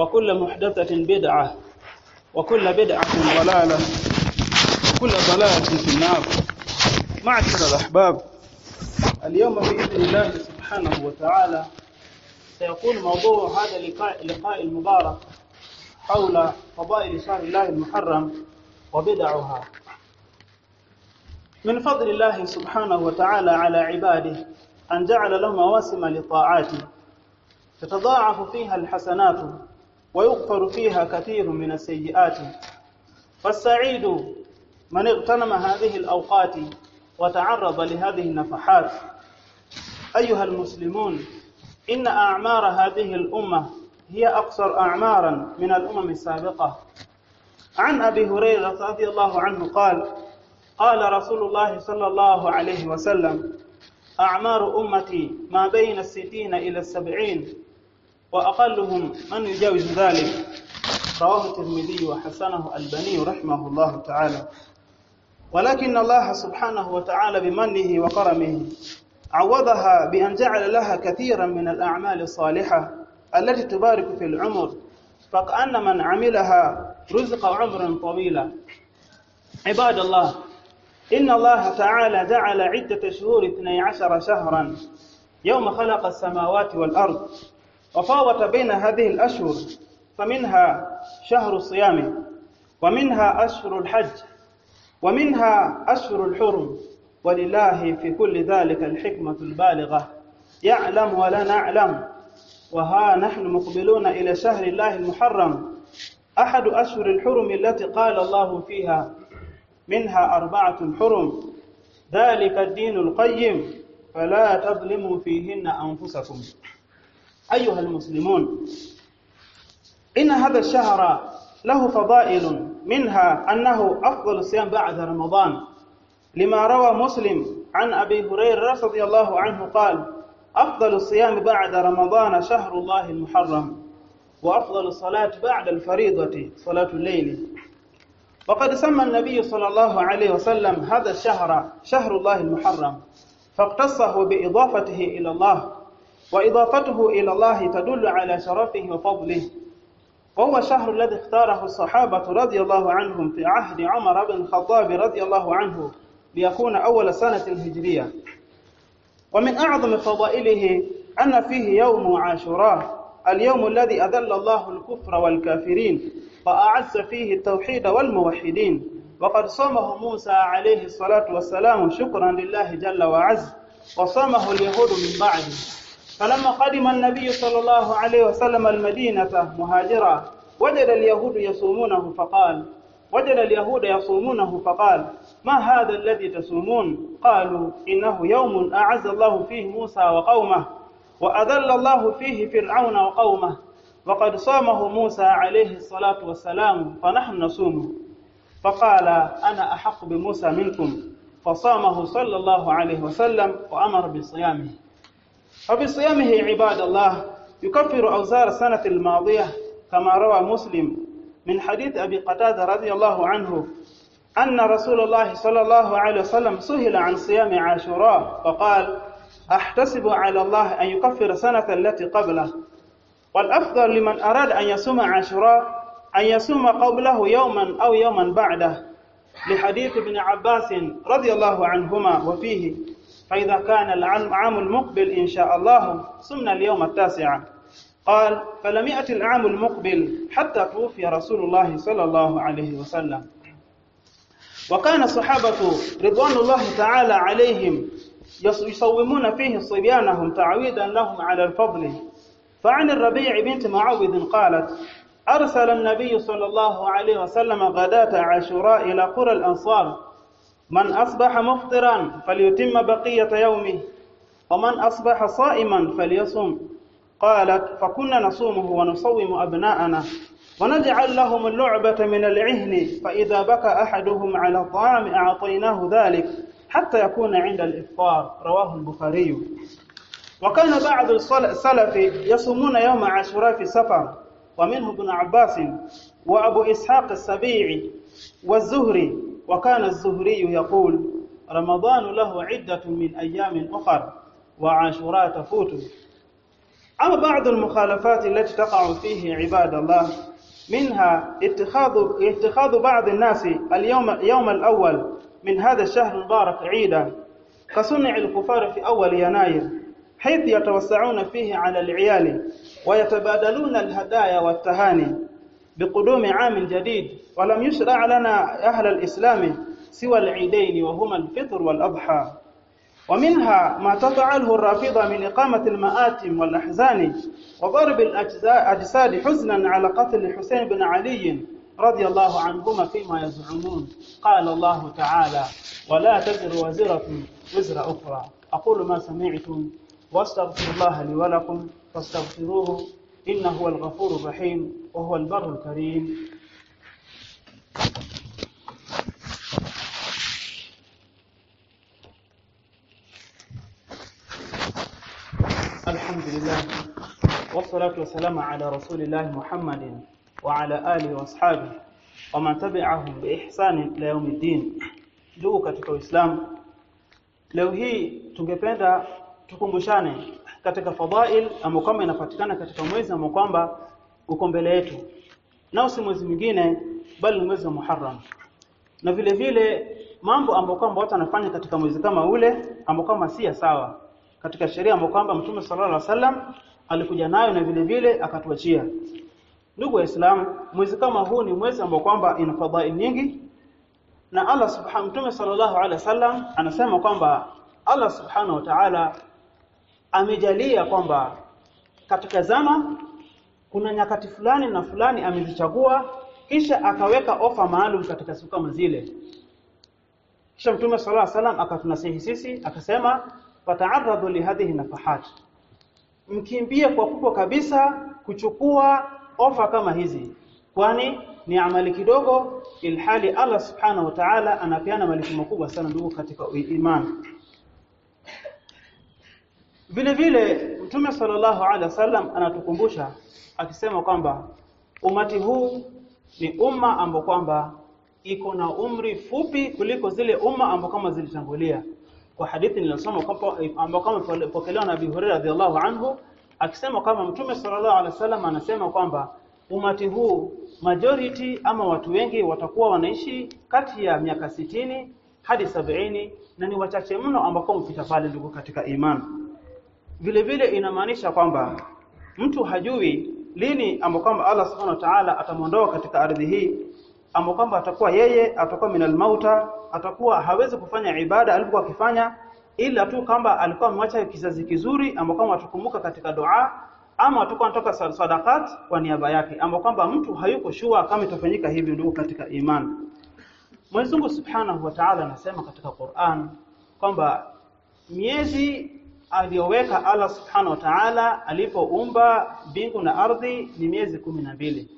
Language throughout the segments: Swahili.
وكل محدثة بدعة وكل بدعة ضلالة وكل ضلالة في النار. معشر الأحباب اليوم بإذن الله سبحانه وتعالى سيكون موضوع هذا اللقاء اللقاء المبارك حول فضائل شهر الله المحرم وبدعها. من فضل الله سبحانه وتعالى على عباده أن جعل لهم مواسم لطاعاته تتضاعف فيها الحسنات ويغفر فيها كثير من السيئات. فالسعيد من اغتنم هذه الأوقات وتعرض لهذه النفحات. أيها المسلمون إن أعمار هذه الأمة هي أقصر أعمارا من الأمم السابقة. عن أبي هريرة رضي الله عنه قال قال رسول الله صلى الله عليه وسلم أعمار أمتي ما بين الستين إلى السبعين وأقلهم من يجاوز ذلك. رواه الترمذي وحسنه البني رحمه الله تعالى. ولكن الله سبحانه وتعالى بمنه وكرمه عوضها بأن جعل لها كثيرا من الأعمال الصالحة التي تبارك في العمر فكأن من عملها رزق عمرا طويلا. عباد الله إن الله تعالى جعل عدة شهور 12 شهرا يوم خلق السماوات والأرض. وفاوت بين هذه الأشهر فمنها شهر الصيام ومنها أشهر الحج ومنها أشهر الحرم. ولله في كل ذلك الحكمة البالغة. يعلم ولا نعلم. وها نحن مقبلون إلى شهر الله المحرم. أحد أشهر الحرم التي قال الله فيها منها أربعة حرم. ذلك الدين القيم. فلا تظلموا فيهن أنفسكم. أيها المسلمون إن هذا الشهر له فضائل منها أنه أفضل الصيام بعد رمضان. لما روى مسلم عن أبي هريرة رضي الله عنه قال أفضل الصيام بعد رمضان شهر الله المحرم وأفضل الصلاة بعد الفريضة صلاة الليل. وقد سمى النبي صلى الله عليه وسلم هذا الشهر شهر الله المحرم فاقتصه بإضافته إلى الله. وإضافته إلى الله تدل على شرفه وفضله. وهو الشهر الذي اختاره الصحابة رضي الله عنهم في عهد عمر بن الخطاب رضي الله عنه ليكون أول سنة الهجرية. ومن أعظم فضائله أن فيه يوم عاشوراء اليوم الذي أذل الله الكفر والكافرين وأعز فيه التوحيد والموحدين. وقد صامه موسى عليه الصلاة والسلام شكرا لله جل وعز وصامه اليهود من بعده. فلما قدم النبي صلى الله عليه وسلم المدينة مهاجرا وجد اليهود يصومونه فقال وجد اليهود يصومونه فقال ما هذا الذي تصومون؟ قالوا إنه يوم أعز الله فيه موسى وقومه وأذل الله فيه فرعون وقومه وقد صامه موسى عليه الصلاة والسلام فنحن نصومه. فقال أنا أحق بموسى منكم. فصامه صلى الله عليه وسلم وأمر بصيامه. فبصيامه عباد الله يكفر أوزار السنة الماضية كما روى مسلم من حديث أبي قتادة رضي الله عنه أن رسول الله صلى الله عليه وسلم سئل عن صيام عاشوراء فقال أحتسب على الله أن يكفر سنة التي قبله. والأفضل لمن أراد أن يصوم عاشوراء أن يصوم قبله يوما أو يوما بعده. لحديث ابن عباس رضي الله عنهما وفيه فإذا كان العام المقبل إن شاء الله صمنا اليوم التاسع قال فلم يأتي العام المقبل حتى توفي رسول الله صلى الله عليه وسلم. وكان الصحابة رضوان الله تعالى عليهم يصومون فيه صبيانهم تعويدا لهم على الفضل. فعن الربيع بنت معوذ قالت أرسل النبي صلى الله عليه وسلم غداة عاشوراء إلى قرى الأنصار. من أصبح مفطرا فليتم بقية يومه ومن أصبح صائما فليصم قالت فكنا نصومه ونصوم أبناءنا ونجعل لهم اللعبة من العهن فإذا بكى أحدهم على الطعام أعطيناه ذلك حتى يكون عند الإفطار. رواه البخاري. وكان بعض السلف يصومون يوم عاشوراء في سفر ومنه ابن عباس وأبو إسحاق السبيعي والزهري. وكان الزهري يقول رمضان له عدة من أيام أخر وعاشوراء تفوت. أما بعض المخالفات التي تقع فيه عباد الله منها اتخاذ اتخاذ بعض الناس اليوم يوم الأول من هذا الشهر المبارك عيدا كصنع الكفار في أول يناير حيث يتوسعون فيه على العيال ويتبادلون الهدايا والتهاني. بقدوم عام جديد ولم يشرع لنا أهل الإسلام سوى العيدين وهما الفطر والأضحى. ومنها ما تفعله الرافضة من إقامة المآتم والأحزان وضرب الأجساد حزنا على قتل الحسين بن علي رضي الله عنهما فيما يزعمون. قال الله تعالى ولا تزر وزرة وزر أخرى أقول ما سمعتم واستغفر الله لي ولكم فاستغفروه إنه هو الغفور الرحيم وهو البر الكريم. الحمد لله والصلاة والسلام على رسول الله محمد وعلى آله وأصحابه ومن تبعهم بإحسان إلى يوم الدين. Ndugu katika Uislamu leo hii tungependa tukumbushane katika fadhail ambao kwamba inapatikana katika mwezi ambao kwamba uko mbele yetu. Nao si mwezi mwingine bali mwezi wa Muharram. Na vile vile mambo ambayo kwamba watu wanafanya katika mwezi kama ule ambao kama si sawa. Katika sheria ambayo kwamba Mtume sallallahu alaihi wasallam alikuja nayo na vile vile akatuachia. Ndugu waislamu mwezi kama huu ni mwezi ambao kwamba ina fadhail nyingi. Na Allah subhanahu Mtume sallallahu alaihi wasallam anasema kwamba Allah subhanahu wa ta'ala amejalia kwamba katika zama kuna nyakati fulani na fulani amezichagua kisha akaweka ofa maalum katika siku kama zile. Kisha Mtume alaihi wasallam akatunasihi sisi akasema fata'arradu li hadhihi nafahat mkimbie kwa kubwa kabisa kuchukua ofa kama hizi kwani ni amali kidogo ilhali Allah subhanahu wa ta'ala anapeana malipo makubwa sana ndugu katika imani vile vile mtume sallallahu alaihi wasallam anatukumbusha akisema kwamba umati huu ni umma ambao kwamba iko na umri fupi kuliko zile umma ambao kama zilitangulia. Kwa hadithi nilisoma ambao kama pokelewa na Abi Hurairah radhiallahu anhu akisema kama mtume sallallahu alaihi wasallam anasema kwamba umati huu majority ama watu wengi watakuwa wanaishi kati ya miaka sitini hadi sabini na ni wachache mno ambao kwa pale ndugu katika imani vile vile inamaanisha kwamba mtu hajui lini ambapo kwamba Allah subhanahu wa ta'ala atamondoa katika ardhi hii ambapo kwamba atakuwa yeye atakuwa minal mauta atakuwa hawezi kufanya ibada alipokuwa akifanya ila tu kwamba alikuwa amwacha kizazi kizuri ambapo kwamba atukumbuka katika dua ama atakuwa anatoka sadaqat kwa niaba yake ambapo kwamba mtu hayuko shua kama itafanyika hivi ndugu katika imani Mwenyezi Mungu Subhanahu wa Ta'ala anasema katika Qur'an kwamba miezi aliyoweka Allah Subhanahu wa Ta'ala alipoumba mbingu na ardhi ni miezi kumi na mbili.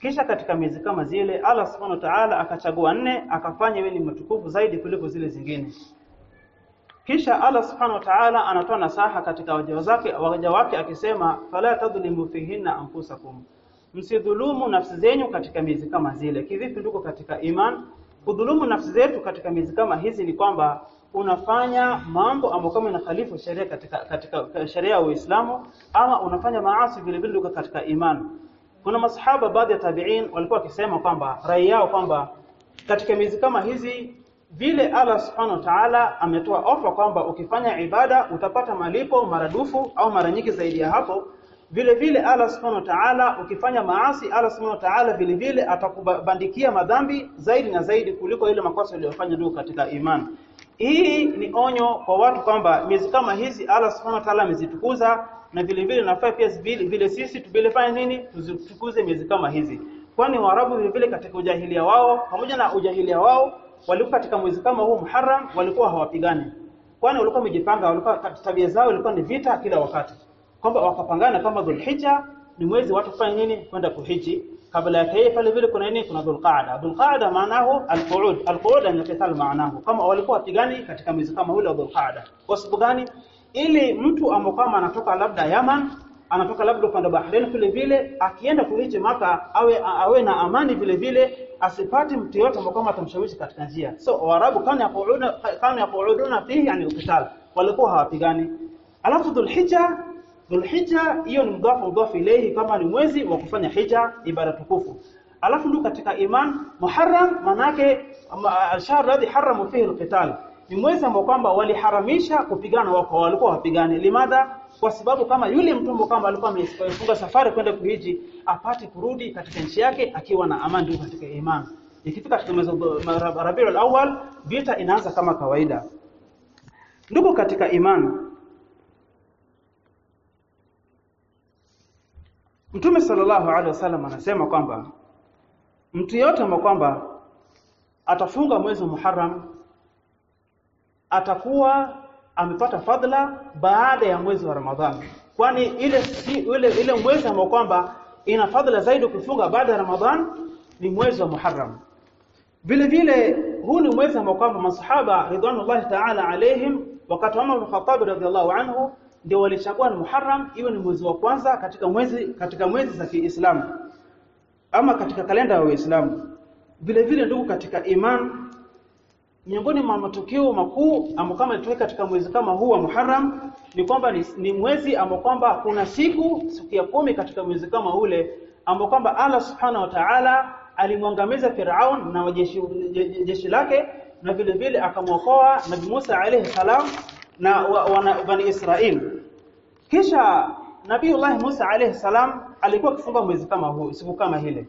Kisha katika miezi kama zile Allah Subhanahu wa Ta'ala akachagua nne akafanya iwe ni matukufu zaidi kuliko zile zingine. Kisha Allah Subhanahu wa Ta'ala anatoa nasaha katika waja wake waja wake akisema fala tadhlimu fihinna anfusakum. Msidhulumu nafsi zenyu katika miezi kama zile. Kivipi nduko katika iman? Kudhulumu nafsi zetu katika miezi kama hizi ni kwamba unafanya mambo ambayo kama inakhalifu sheria katika katika sheria ya Uislamu ama unafanya maasi vile vile katika imani. kuna masahaba baadhi ya tabi'in walikuwa wakisema kwamba rai yao kwamba katika miezi kama hizi vile Allah subhanahu wa ta'ala ametoa ofa kwamba ukifanya ibada utapata malipo maradufu au mara nyingi zaidi ya hapo vile vile Allah subhanahu wa ta'ala ukifanya maasi Allah subhanahu wa ta'ala vile vile atakubandikia madhambi zaidi na zaidi kuliko ile makosa uliyofanya ndio katika imani hii ni onyo kwa watu kwamba miezi kama hizi Allah subhanahu wa ta'ala amezitukuza na vile vile nafaa pia vile, vile sisi tubilefanya nini tuzitukuze miezi kama hizi. Kwani Waarabu vile vile katika ujahilia wao pamoja na ujahilia wao walikuwa katika mwezi kama huu Muharram walikuwa hawapigani. Kwani walikuwa wamejipanga walikuwa tabia zao ilikuwa ni vita kila wakati. Kwamba wakapangana kama Dhulhijja ni mwezi watu fanya nini kwenda kuhiji kabla yake pale vile kuna nini kuna Dhulqaada Dhulqaada maanahu alqu'ud alqu'ud ni qital maanahu kama walikuwa wapigani katika mwezi kama ule wa Dhulqaada kwa sababu gani ili mtu ambokama anatoka labda Yaman anatoka labda upande Bahrain vile vile akienda kuliche maka awe awe na amani vile vile asipate mtu yote ambaye atamshawishi katika njia so waarabu kana yaquuduna kana yaquuduna fihi yani alqital walikuwa hawapigani alafu dhulhijja dhulhijja hiyo ni mdhafu mdhafu ilehi, kama ni mwezi wa kufanya hija ibada tukufu. Alafu ndio katika iman muharram manake al-shahr alladhi haramu fihi alqital. Ni mwezi ambao kwamba waliharamisha kupigana wako walikuwa wapigane. Limadha? Kwa sababu kama yule mtumbo kama alikuwa amefunga safari kwenda kuhiji apate kurudi katika nchi yake akiwa na amani katika iman. Ikifika katika mwezi Rabiul Awwal vita inaanza kama kawaida. Ndugu katika iman Mtume sallallahu alaihi wasallam anasema kwamba mtu yote ambaye kwamba atafunga mwezi wa Muharram atakuwa amepata fadhila baada ya mwezi wa Ramadhani kwani ile si, ile ile mwezi ambao kwamba ina fadhila zaidi kufunga baada ya Ramadhan ni mwezi wa Muharram. Vile vile huu ni mwezi ambao kwamba masahaba ridwanullahi ta'ala alaihim wakati Umar bin Khattab radhiallahu anhu ndio walichagua Muharram iwe ni mwezi wa kwanza katika mwezi katika mwezi za Kiislamu ama katika kalenda ya Uislamu. Vile vile ndugu katika iman miongoni mwa matukio makuu ambao kama tuwe katika mwezi kama huu wa Muharram ni kwamba ni, ni mwezi ambao kwamba kuna siku siku ya kumi katika mwezi kama ule ambao kwamba Allah Subhanahu wa Ta'ala alimwangamiza Firaun na jeshi, jeshi lake na vile vile akamwokoa Nabii Musa alayhi salam na wana bani Israeli. kisha Nabiiullah Musa alayhi salam alikuwa akifunga mwezi kama huu siku kama hile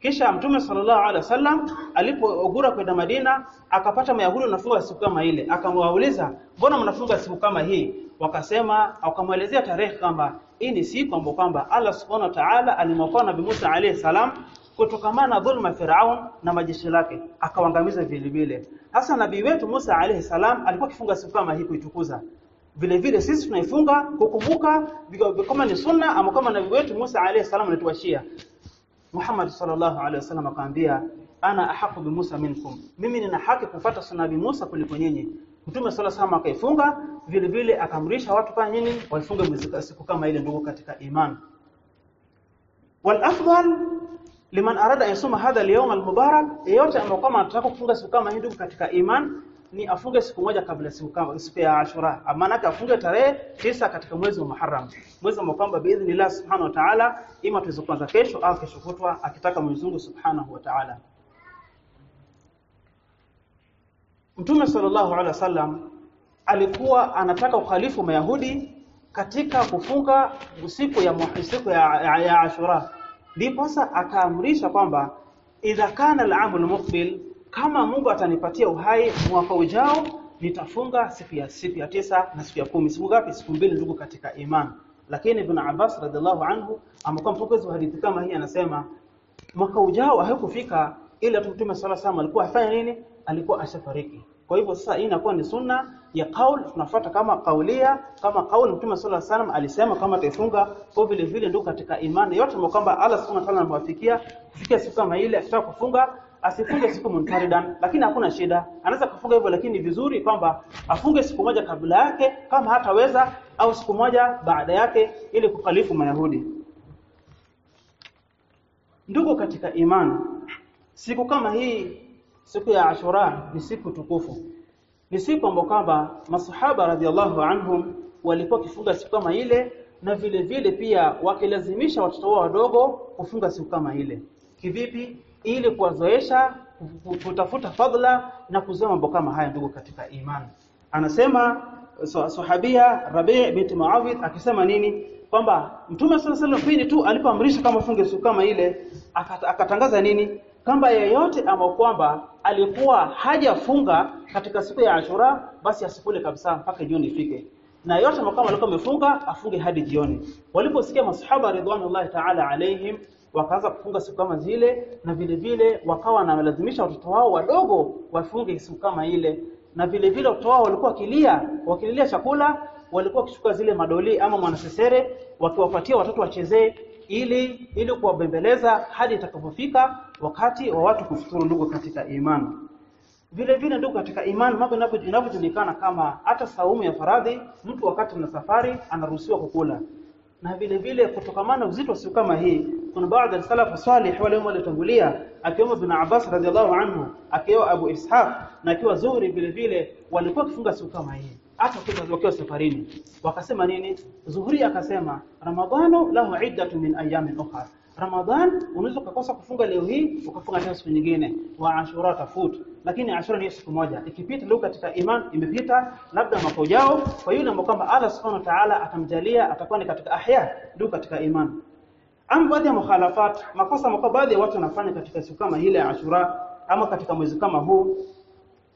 kisha Mtume sallallahu alaihi wasallam alipoogura kwenda Madina akapata Mayahudi wanafunga siku kama ile. Akamwauliza mbona mnafunga siku kama hii? Wakasema akamwelezea tarehe kwamba hii ni siku ambayo kwamba Allah subhanahu wa ta'ala alimwokoa Nabii Musa alayhi salam kutokamana na dhulma Firaun na majeshi lake akawaangamiza vile vile. Hasa nabii wetu Musa alayhi salam alikuwa akifunga siku kama hii kuitukuza. Vile vile sisi tunaifunga kukumbuka kama ni sunna ama kama nabii wetu Musa alayhi salam alituashia Muhammad sallallahu alayhi wasallam akaambia ana ahaqqu bi Musa minkum. Mimi nina haki kufuata sunna bi Musa kuliko nyinyi. Mtume sallallahu sama akaifunga vile vile akamrisha watu kwa nini waifunge siku kama ile ndugu katika iman. Wal afdal liman arada yasuma hadha al-yawm al-mubarak yeyote ambaye kama anataka kufunga siku kama hii katika iman ni afunge siku moja kabla siku kama siku ya Ashura. Maana afunge tarehe tisa katika mwezi wa Muharram. Mwezi ambao kwamba biidhnillah subhanahu wa ta'ala ima tuweze kuanza kesho au kesho kutwa akitaka Mwenyezi Mungu subhanahu wa ta'ala. Mtume sallallahu alaihi wasallam alikuwa anataka ukhalifu Mayahudi katika kufunga siku ya siku ya, ya, ya Ashura ndipo sasa akaamrisha kwamba idha kana al-aam al-muqbil kama Mungu atanipatia uhai mwaka ujao nitafunga siku ya siku ya tisa na siku ya kumi. Siku ngapi? Siku mbili ndugu katika iman. Lakini ibn Abbas radhiallahu anhu amekuwa mpokezi wa hadithi kama hii anasema mwaka ujao haikufika ila Mtume sala salam alikuwa afanya nini? Alikuwa ashafariki. Kwa hivyo sasa hii inakuwa ni sunna ya kauli tunafuata kama kaulia kama kauli Mtume صلى الله عليه alisema kama taifunga. Kwa vile vile ndio katika imani yote kwamba Allah subhanahu wa ta'ala anamwafikia kufikia siku kama ile akitaka kufunga asifunge siku muntaridan lakini hakuna shida. Anaweza kufunga hivyo lakini vizuri kwamba afunge siku moja kabla yake kama hataweza au siku moja baada yake ili kukalifu mayahudi. Ndugu katika imani siku kama hii siku ya Ashura ni siku tukufu ni siku kwamba masahaba radhiallahu anhum walikuwa kifunga siku kama ile na vile vile pia wakilazimisha watoto wao wadogo kufunga siku kama ile. Kivipi? Ili kuwazoesha kutafuta fadhila na kuzoea mambo kama haya ndugu katika imani anasema sahabia Rabi' bint Muawid akisema nini? Kwamba Mtume sallallahu alaihi wasallam tu alipoamrisha kama funge siku kama ile akatangaza nini kwamba yeyote ama kwamba alikuwa hajafunga katika siku ya Ashura basi asikule kabisa mpaka jioni ifike. Na yote makao alikuwa amefunga afunge hadi jioni. Waliposikia masahaba ridwanullahi ta'ala alaihim wakaanza kufunga siku kama zile na vile vile wakawa wanalazimisha watoto wao wadogo wafunge siku kama ile. Na vile vile watoto wao walikuwa wakilia wakililia chakula walikuwa wakichukua zile madoli ama mwanasesere wakiwapatia watoto wachezee ili ili kuwabembeleza hadi itakapofika wakati wa watu kufuturu ndugu katika imani. Vile vile ndugu katika imani mambo yanavyojulikana kama hata saumu ya faradhi mtu wakati na safari anaruhusiwa kukula. Na vile vile kutokamana uzito siku kama hii kuna baadhi ya salafu salih wale waliotangulia akiwemo bin Abbas radhiallahu anhu akiwa Abu Ishaq na akiwa Zuhri vile vile walikuwa kifunga siku kama hii hata wakiwa safarini. Wakasema nini? Zuhuri akasema Ramadhanu lahu iddatu min ayamin ukhra. Ramadhan unaweza kukosa kufunga leo hii ukafunga tena siku nyingine. Wa Ashura tafut. Lakini Ashura ni siku moja. Ikipita leo katika iman imepita labda mwaka ujao kwa hiyo ndio kwamba Allah subhanahu wa ta'ala atamjalia atakuwa ni katika ahya ndio katika iman. Am baadhi ya mukhalafat makosa mko baadhi ya watu wanafanya katika siku kama ile Ashura ama katika mwezi kama huu.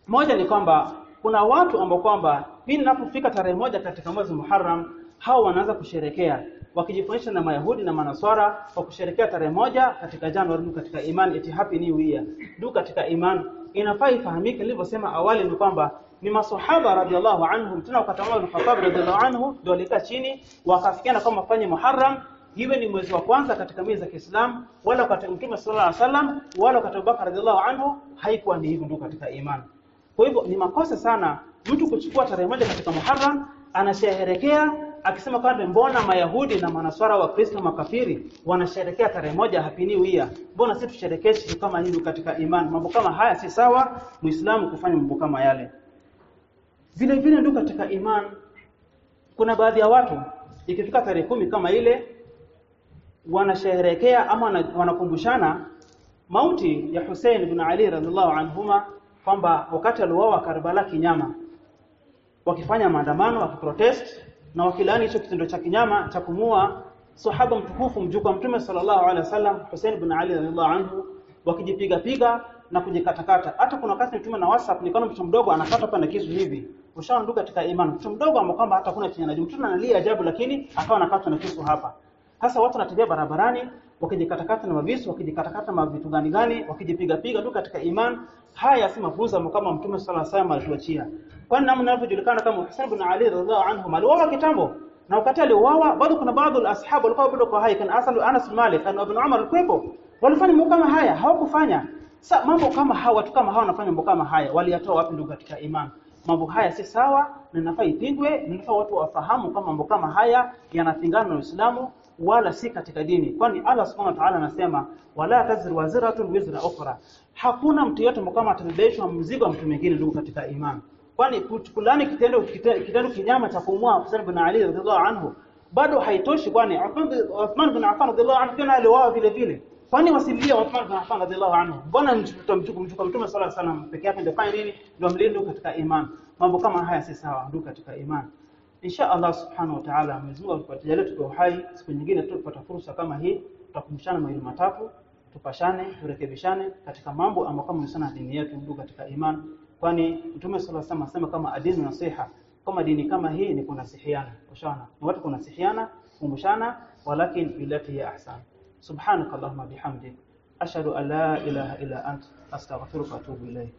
Moja ni kwamba kuna watu ambao kwamba pindi inapofika tarehe moja katika mwezi Muharram hao wanaanza kusherekea wakijifunisha na Mayahudi na Manaswara kwa kusherekea tarehe moja katika Januari katika iman eti happy new year. Ndio katika iman. Inafaa ifahamike nilivyosema awali ni kwamba ni maswahaba radhiallahu anhum tena wakati bin Khattab radhiallahu anhu ndio walikaa chini wakafikiana kama fanye Muharram iwe ni mwezi wa kwanza katika miezi ya Kiislamu wala wakati Mtume sallallahu alaihi wasallam wala wakati Abubakar radhiallahu anhu haikuwa ni hivyo ndio katika iman. Kwa hivyo ni makosa sana mtu kuchukua tarehe moja katika Muharram anasherehekea akisema kwamba mbona Mayahudi na Manaswara wa Kristo makafiri wanasherehekea tarehe moja happy new mbona sisi tusherehekee siku kama hii katika imani? mambo kama haya si sawa muislamu kufanya mambo kama yale. Vile vile ndio katika imani kuna baadhi ya watu ikifika tarehe kumi kama ile wanasherehekea ama wanakumbushana mauti ya Hussein ibn Ali radhiallahu anhuma kwamba wakati aliuawa Karbala kinyama wakifanya maandamano wakiprotest na wakilani hicho kitendo cha kinyama cha kumua sahaba mtukufu mjukuu mtume sallallahu alaihi wasallam Hussein ibn Ali radhiallahu anhu wakijipiga piga na kujikatakata. Hata kuna wakati mtume na WhatsApp nikaona mtu mdogo anakata pana na kisu hivi. Ushaondoka katika imani. Mtu mdogo amekwamba kwamba hata kuna chenye mtoto analia ajabu lakini akawa anakata na kisu hapa sasa watu wanatembea barabarani wakijikatakata na mavisu wakijikatakata na vitu gani gani wakijipiga piga tu katika iman. Haya si mafunzo kama mtume sallallahu alaihi wasallam alituachia kwani namna inavyojulikana kama Hussein ibn Ali radhiallahu anhu aliuawa kitambo na wakati aliuawa bado kuna baadhi ya ashabu walikuwa bado kwa hai kana asalu Anas bin Malik na Ibn Umar alikuwepo. Walifanya mambo kama haya hawakufanya. Sa mambo kama hawa watu kama hawa wanafanya mambo kama haya. Waliyatoa wapi ndugu katika iman? Mambo haya si sawa na inafaa ipigwe, na inafaa watu wafahamu kama mambo kama haya yanapingana na Uislamu wala si katika dini. Kwani Allah subhanahu wa ta'ala anasema wala taziru waziratun wizra ukhra. Hakuna mtu yote kama atabebeshwa mzigo wa mtu mwingine ndugu katika imani. Kwani kulani kitendo kitendo kinyama cha kumua Hussein ibn Ali radhiallahu anhu bado haitoshi kwani. Uthman ibn Affan radhiallahu anhu pia aliuawa vile vile. Kwani wasilia Uthman ibn Affan radhiallahu anhu? Mbona mtukufu mtukufu Mtume sallallahu alaihi wasallam peke yake ndio fanya nini? Ndio mlinde katika imani. Mambo kama haya si sawa ndugu katika imani insha Allah subhanahu wa ta'ala Mwenyezi Mungu atupatie tuko hai siku nyingine tutapata fursa kama hii tutakumbushana mawili matatu tupashane turekebishane katika mambo ambayo kama sana dini yetu ndugu katika imani. Kwani Mtume sallallahu alaihi wasallam kama adini nasiha kama dini kama hii ni kunasihiana kushana ni watu kunasihiana kumshana walakin billati ya ahsan. Subhanakallahumma bihamdik ashhadu an la ilaha illa ant astaghfiruka wa atubu ilayk